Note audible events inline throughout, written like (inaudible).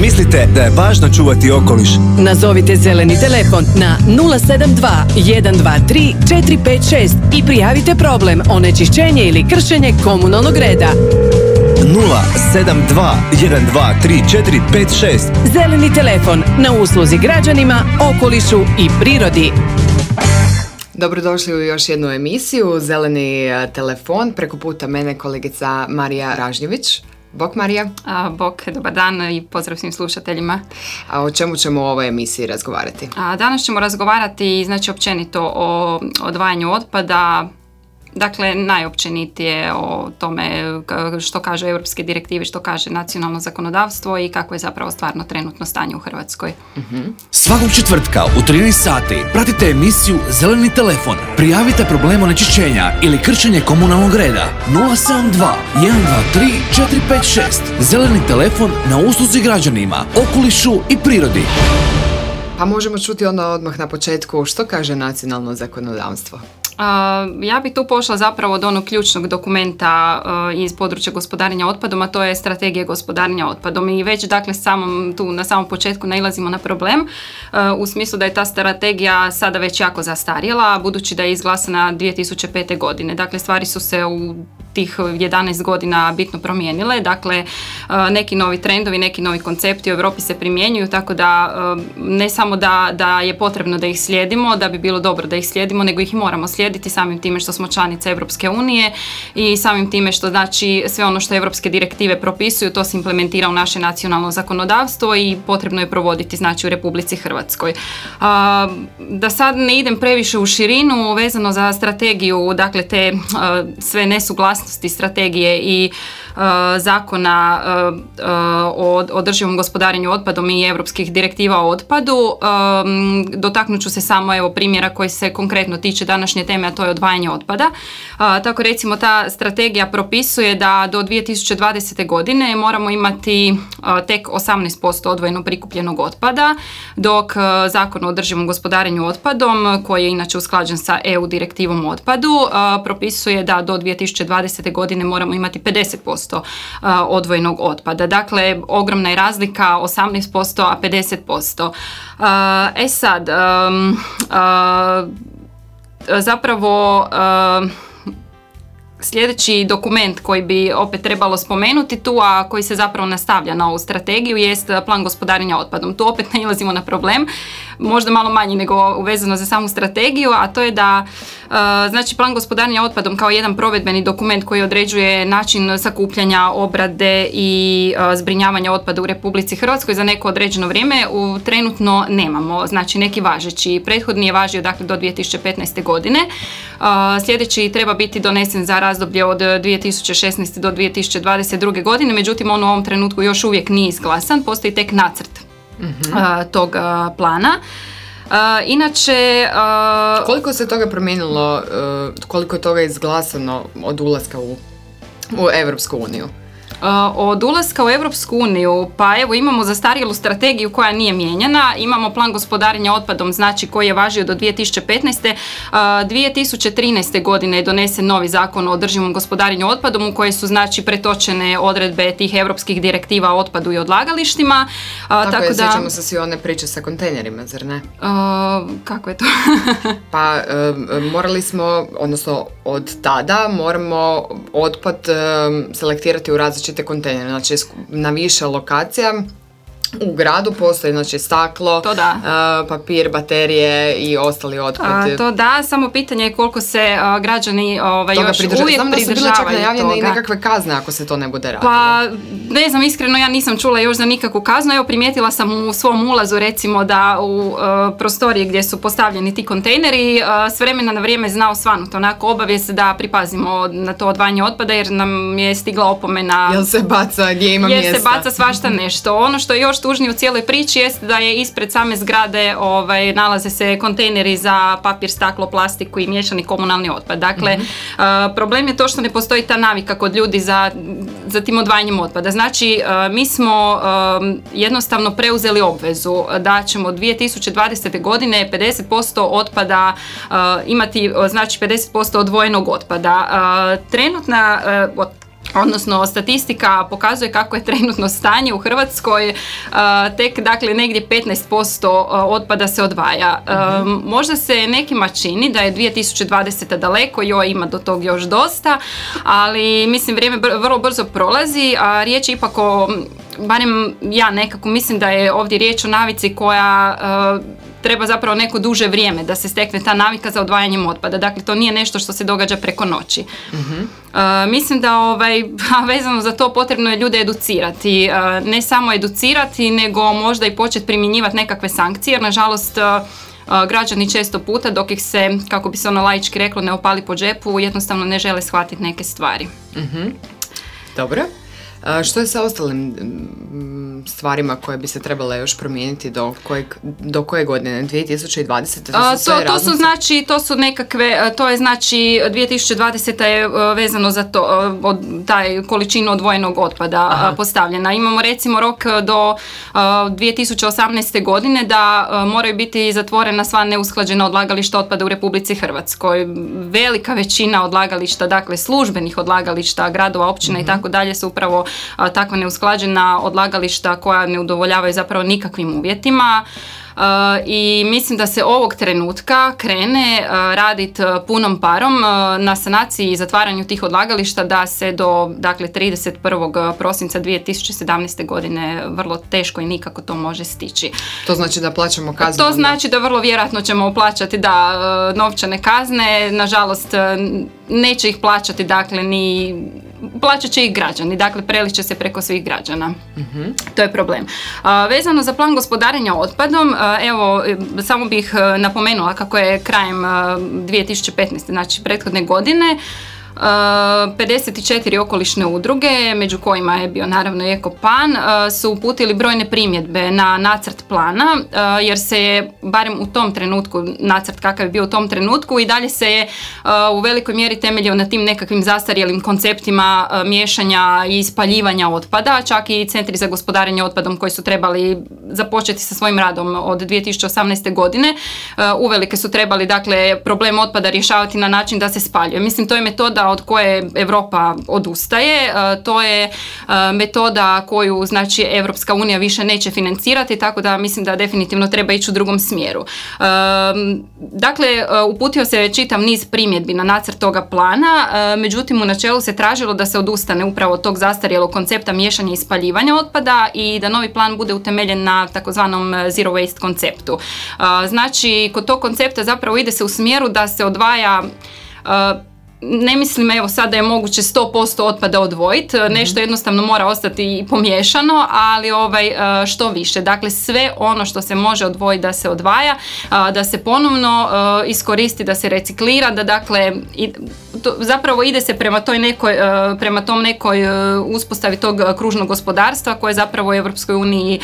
Mislite da je važno čuvati okoliš? Nazovite zeleni telefon na 072 123 456 i prijavite problem onečišćenje ili kršenje komunalnog reda. 072 123 456 Zeleni telefon na usluzi građanima, okolišu i prirodi. Dobrodošli u još jednu emisiju Zeleni e, telefon. Preko puta mene kolegica Marija Ražnjević. Bok Marija. A, Bok, dobar dan i pozdrav svim slušateljima. A o čemu ćemo u ovoj emisiji razgovarati? A, danas ćemo razgovarati znači općenito o odvajanju otpada, Dakle, najopćenitije o tome što kaže europske direktive, što kaže nacionalno zakonodavstvo i kako je zapravo stvarno trenutno stanje u Hrvatskoj. Svakog četvrtka u 13 sati pratite emisiju Zeleni telefon. Prijavite problem onečišćenja ili kršenje komunalnog reda 072 123 456. Zeleni telefon na usluzi građanima, okolišu i prirodi. Pa možemo čuti onda odmah na početku što kaže nacionalno zakonodavstvo. Ja bi tu pošla zapravo od onog ključnog dokumenta a, iz područja gospodarenja otpadom, a to je strategija gospodarenja otpadom. I već dakle samom, tu na samom početku nailazimo na problem a, u smislu da je ta strategija sada već jako zastarjela, budući da je izglasana 2005. godine. Dakle, stvari su se u tih 11 godina bitno promijenile. Dakle, a, neki novi trendovi, neki novi koncepti u Europi se primjenjuju, tako da a, ne samo da, da je potrebno da ih slijedimo, da bi bilo dobro da ih slijedimo, nego ih moramo slijediti samim time što smo članice Europske unije i samim time što znači sve ono što europske direktive propisuju, to se implementira u naše nacionalno zakonodavstvo i potrebno je provoditi znači u Republici Hrvatskoj. A, da sad ne idem previše u širinu vezano za strategiju, dakle te sve nesuglasnosti strategije i zakona a, a, o održivom gospodarenju otpadom i europskih direktiva o otpadu. Dotaknut ću se samo evo primjera koji se konkretno tiče današnje teme, a to je odvajanje otpada. Tako recimo ta strategija propisuje da do 2020. godine moramo imati tek 18% odvojeno prikupljenog otpada, dok zakon o održivom gospodarenju otpadom, koji je inače usklađen sa EU direktivom o otpadu, propisuje da do 2020. godine moramo imati 50% a, odvojenog otpada. Dakle, ogromna je razlika 18%, a 50%. A, E sad, a, zapravo sljedeći dokument koji bi opet trebalo spomenuti tu, a koji se zapravo nastavlja na ovu strategiju, jest plan gospodarenja otpadom. Tu opet (laughs) nailazimo na problem, možda malo manji nego vezano za samu strategiju, a to je da uh, znači plan gospodarenja otpadom kao jedan provedbeni dokument koji određuje način sakupljanja, obrade i uh, zbrinjavanja otpada u Republici Hrvatskoj za neko određeno vrijeme u, trenutno nemamo. Znači neki važeći. Prethodni je važio dakle do 2015. godine. Uh, sljedeći treba biti donesen za razdoblje od 2016. do 2022. godine, međutim on u ovom trenutku još uvijek nije izglasan, postoji tek nacrt a, tog a, plana. A, inače, a, Koliko se toga promijenilo, e, koliko je toga izglasano od ulaska u, u Europsku uniju? A, od ulaska u Europsku uniju, pa evo imamo zastarjelu strategiju koja nije mijenjana, imamo plan gospodarenja otpadom, znači koji je važio do 2015. A, 2013. godine je donesen novi zakon o održivom gospodarenju otpadom u koje su znači pretočene odredbe tih europskih direktiva o otpadu i odlagalištima. A, Tako, je, sjećamo se svi one priče sa kontejnerima, zar ne? kako je to? (laughs) Pa morali smo, odnosno od tada moramo otpad selektirati u različite kontejnere, znači na više lokacija. U gradu postoji znači staklo, To da. papir, baterije i ostali otpad. A, to da, samo pitanje je koliko se građani ovaj, Toga još pridrža- uvijek Znam da su bile čak najavljene i toga. nekakve kazne ako se to ne bude radilo. Pa, ne znam, iskreno ja nisam čula još za nikakvu kaznu. Evo, primijetila sam u svom ulazu recimo da u e, prostoriji gdje su postavljeni ti kontejneri e, s vremena na vrijeme znao svanut onako obavijest da pripazimo na to odvajanje otpada jer nam je stigla opomena Jel se baca gdje ima jer mjesta? se baca svašta nešto. Ono što je još tužnije u cijeloj priči jest da je ispred same zgrade ovaj, nalaze se kontejneri za papir, staklo, plastiku i miješani komunalni otpad. Dakle, Mhm. uh, problem je to što ne postoji ta navika kod ljudi za, za tim odvajanjem otpada. Znači, uh, mi smo um, jednostavno preuzeli obvezu da ćemo 2020. godine 50% otpada imati, znači 50% odvojenog otpada. Trenutna odnosno statistika pokazuje kako je trenutno stanje u Hrvatskoj, uh, tek dakle negdje 15% otpada se odvaja. Um, možda se nekima čini da je 2020. daleko, joj ima do tog još dosta, ali mislim vrijeme vrlo brzo prolazi, a riječ je ipak o, barem ja nekako mislim da je ovdje riječ o navici koja uh, treba zapravo neko duže vrijeme da se stekne ta navika za odvajanjem otpada. Dakle, to nije nešto što se događa preko noći. E, mislim da ovaj, (laughs) a vezano za to potrebno je ljude educirati. E, ne samo educirati, nego možda i početi primjenjivati nekakve sankcije, jer nažalost građani često puta dok ih se, kako bi se ono laički reklo, ne opali po džepu, jednostavno ne žele shvatiti neke stvari. Dobro. A, što je sa ostalim stvarima koje bi se trebale još promijeniti do, kojeg, do koje godine? 2020. To A, su sve to, to su znači, to su nekakve, a, to je znači 2020. je a, vezano za to, a, od, taj količinu odvojenog otpada a, postavljena. Imamo recimo rok a, do a, 2018. godine da a, moraju biti zatvorena sva neusklađena odlagališta otpada u Republici Hrvatskoj. Velika većina odlagališta, dakle službenih odlagališta, gradova, općina i tako dalje su upravo a, takva neusklađena odlagališta koja ne udovoljavaju zapravo nikakvim uvjetima. Uh, i mislim da se ovog trenutka krene uh, radit uh, punom parom uh, na sanaciji i zatvaranju tih odlagališta da se do dakle 31. prosinca 2017. godine vrlo teško i nikako to može stići. To znači da plaćamo kaznu. To onda? znači da vrlo vjerojatno ćemo plaćati da uh, novčane kazne, nažalost uh, neće ih plaćati dakle ni plaćat će ih građani, dakle preliće se preko svih građana. To je problem. A, vezano za plan gospodarenja otpadom, evo, e, samo bih e, napomenula kako je krajem e, 2015. znači prethodne godine, 54 okolišne udruge, među kojima je bio naravno Ekopan, su uputili brojne primjedbe na nacrt plana, jer se je, barem u tom trenutku, nacrt kakav je bio u tom trenutku, i dalje se je u velikoj mjeri temeljio na tim nekakvim zastarjelim konceptima miješanja i spaljivanja otpada, čak i centri za gospodarenje otpadom koji su trebali započeti sa svojim radom od 2018. godine, uvelike su trebali dakle problem otpada rješavati na način da se spaljuje. Mislim to je metoda od koje Europa odustaje, uh, to je uh, metoda koju znači Europska unija više neće financirati, tako da mislim da definitivno treba ići u drugom smjeru. Um, Dakle, uputio se čitav niz primjedbi na nacrt toga plana, međutim u načelu se tražilo da se odustane upravo tog zastarjelog koncepta miješanja i spaljivanja otpada i da novi plan bude utemeljen na takozvanom zero waste konceptu. Znači, kod tog koncepta zapravo ide se u smjeru da se odvaja ne mislim evo sada je moguće 100% otpada odvojiti, nešto jednostavno mora ostati i pomiješano, ali ovaj e, što više. Dakle sve ono što se može odvojiti da se odvaja, da se ponovno e, iskoristi, da se reciklira, da dakle i, to, zapravo ide se prema toj nekoj, e, prema tom nekoj e, uspostavi tog kružnog gospodarstva koje zapravo u Europskoj uniji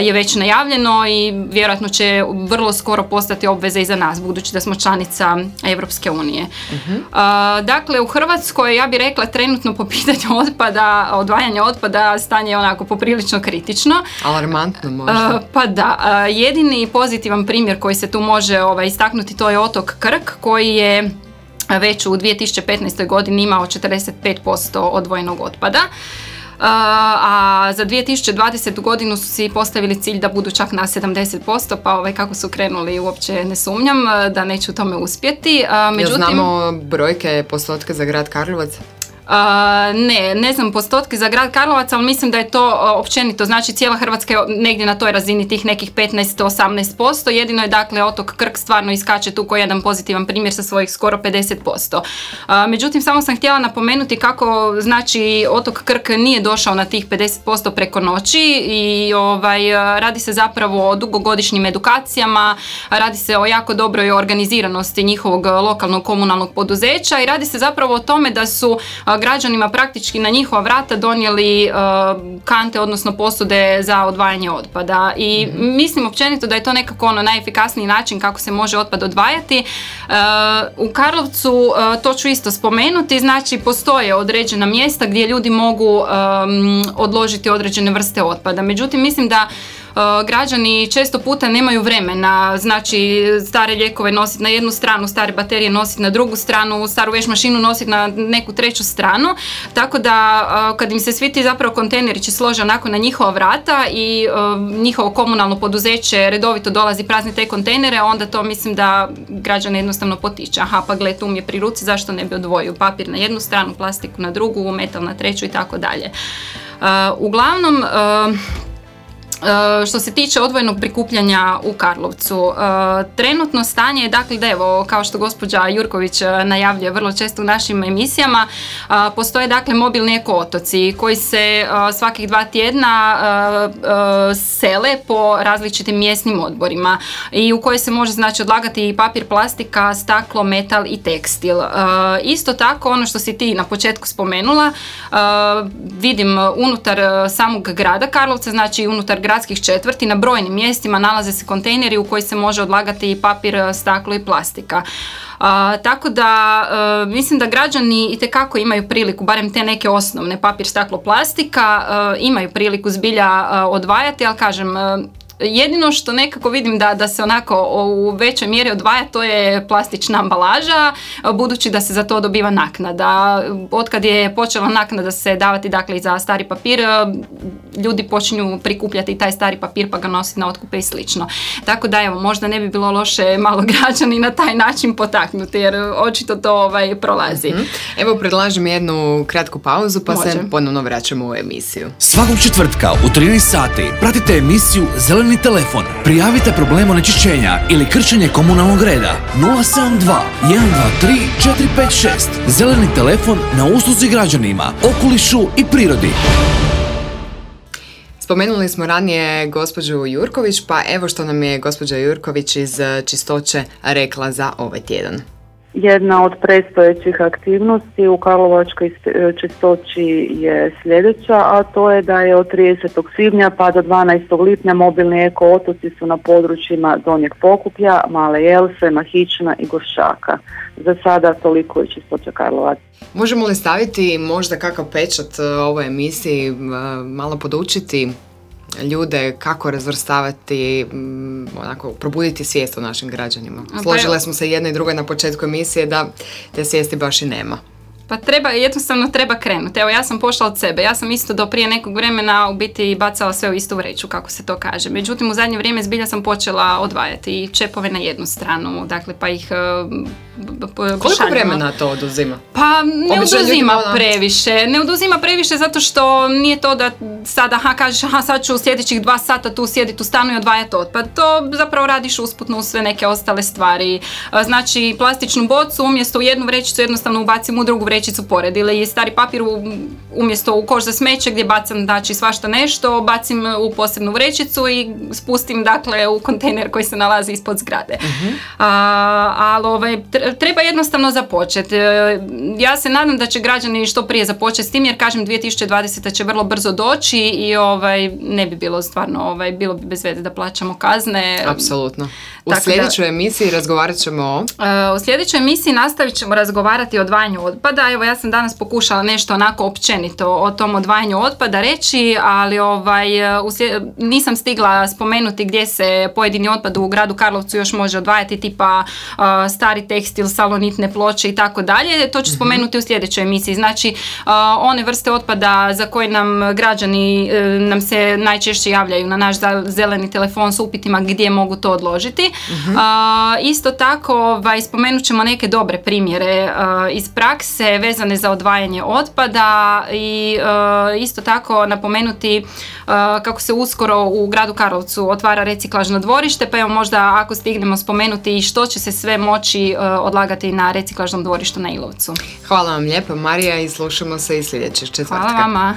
je već najavljeno i vjerojatno će vrlo skoro postati obveze i za nas budući da smo članica Europske unije. A, Dakle, u Hrvatskoj ja bih rekla trenutno po pitanju (laughs) otpada, odvajanja otpada stanje je onako poprilično kritično. Alarmantno možda. Uh, pa da, uh, jedini pozitivan primjer koji se tu može ovaj, istaknuti to je otok Krk koji je već u 2015. godini imao 45% odvojenog otpada. A za 2020. godinu su si postavili cilj da budu čak na 70%, pa ovaj, kako su krenuli uopće ne sumnjam da neće u tome uspjeti. Međutim, znamo brojke, postotke za grad Karlovac? Ne, ne znam postotke za grad Karlovac, ali mislim da je to općenito, znači cijela Hrvatska je negdje na toj razini tih nekih 15-18%, jedino je dakle otok Krk stvarno iskače tu koji jedan pozitivan primjer sa svojih skoro 50%. A, međutim, samo sam htjela napomenuti kako znači otok Krk nije došao na tih 50% preko noći i ovaj, radi se zapravo o dugogodišnjim edukacijama, radi se o jako dobroj organiziranosti njihovog lokalnog komunalnog poduzeća i radi se zapravo o tome da su građanima praktički na njihova vrata donijeli a, kante, odnosno posude za odvajanje otpada. I mislim općenito da je to nekako ono najefikasniji način kako se može otpad odvajati. A, u Karlovcu a, to ću isto spomenuti, znači postoje određena mjesta gdje ljudi mogu odložiti određene vrste otpada. Međutim, mislim da građani često puta nemaju vremena, znači stare lijekove nositi na jednu stranu, stare baterije nositi na drugu stranu, staru veš mašinu nositi na neku treću stranu, tako da uh, kad im se svi ti zapravo kontejneri će slože onako na njihova vrata i uh, njihovo komunalno poduzeće redovito dolazi prazni te kontejnere, onda to mislim da građane jednostavno potiče. Aha, pa gle, tu mi je pri ruci, zašto ne bi odvojio papir na jednu stranu, plastiku na drugu, metal na treću i tako dalje. Uglavnom, E, što se tiče odvojenog prikupljanja u Karlovcu, e, trenutno stanje je dakle da evo, kao što gospođa Jurković e, najavljuje vrlo često u našim emisijama, postoje dakle mobilni otoci koji se svakih dva tjedna sele po različitim mjesnim odborima i u koje se može znači odlagati i papir, plastika, staklo, metal i tekstil. Isto tako ono što si ti na početku spomenula, vidim unutar samog grada Karlovca, znači unutar gradskih četvrti na brojnim mjestima nalaze se kontejneri u koji se može odlagati i papir, staklo i plastika. tako da e, mislim da građani itekako imaju priliku, barem te neke osnovne papir, staklo, plastika, e, imaju priliku zbilja e, odvajati, ali kažem, Jedino što nekako vidim da, da se onako u većoj mjeri odvaja to je plastična ambalaža, budući da se za to dobiva naknada. Otkad je počela naknada se davati dakle i za stari papir, ljudi počinju prikupljati taj stari papir pa ga nositi na otkupe i slično. Tako da evo, možda ne bi bilo loše malo (laughs) građani na taj način potaknuti jer očito to ovaj, prolazi. Mhm. Evo predlažem jednu kratku pauzu pa se ponovno vraćamo u emisiju. Svakog četvrtka u 13 sati pratite emisiju Zeleni telefon. Prijavite problem onečišćenja ili kršenje komunalnog reda 072 123 456. Zeleni telefon na usluzi građanima, okolišu i prirodi. Spomenuli smo ranije gospođu Jurković, pa evo što nam je gospođa Jurković iz Čistoće rekla za ovaj tjedan. Jedna od predstojećih aktivnosti u Karlovačkoj čistoći je sljedeća, a to je da je od 30. svibnja pa do 12. lipnja mobilni eko otoci su na područjima Donjeg Pokuplja, Male Jelse, Mahična i Goršaka. Za sada toliko je čistoća Karlovac. Možemo li staviti možda kakav pečat e, ovoj emisiji, e, malo podučiti ljude kako razvrstavati, mm, onako, probuditi svijest o našim građanima. Pa Složile smo se jedna i druga na početku emisije da te svijesti baš i nema. Pa treba, jednostavno treba krenuti. Evo ja sam pošla od sebe. Ja sam isto do prije nekog vremena u biti bacala sve u istu vreću, kako se to kaže. Međutim, u zadnje vrijeme zbilja sam počela odvajati i čepove na jednu stranu, dakle pa ih koliko vremena to oduzima? Pa ne oduzima previše. Ne oduzima previše zato što nije to da sada aha, kažeš aha sad ću u sljedećih dva sata tu sjediti u stanu i odvajati otpad. To zapravo radiš usputno u sve neke ostale stvari. Znači plastičnu bocu umjesto u jednu vrećicu jednostavno ubacim u drugu vrećicu pored ili stari papir umjesto u koš za smeće gdje bacam znači svašta nešto bacim u posebnu vrećicu i spustim dakle u kontejner koji se nalazi ispod zgrade. uh ali ovaj, treba jednostavno započeti. E, ja se nadam da će građani što prije započeti s tim jer kažem 2020. će vrlo brzo doći i ovaj ne bi bilo stvarno ovaj bilo bi bez veze da plaćamo kazne. Apsolutno. U sljedećoj emisiji razgovarat ćemo o... E, u sljedećoj emisiji nastavit ćemo razgovarati o odvajanju otpada. Evo ja sam danas pokušala nešto onako općenito o tom odvajanju otpada reći, ali ovaj, e, nisam stigla spomenuti gdje se pojedini otpad u gradu Karlovcu još može odvajati tipa stari tekst tekstil, salonitne ploče i tako dalje. To ću mhm. spomenuti u sljedećoj emisiji. Znači, one vrste otpada za koje nam građani nam se najčešće javljaju na naš zeleni telefon s upitima gdje mogu to odložiti. Mhm. Isto tako, ovaj, spomenut ćemo neke dobre primjere iz prakse vezane za odvajanje otpada i e, isto tako napomenuti kako se uskoro u gradu Karlovcu otvara reciklažno dvorište, pa evo možda ako stignemo spomenuti i što će se sve moći odlagati na reciklažnom dvorištu na Ilovcu. Hvala vam lijepo Marija i slušamo se i sljedećeg četvrtka. Hvala vama.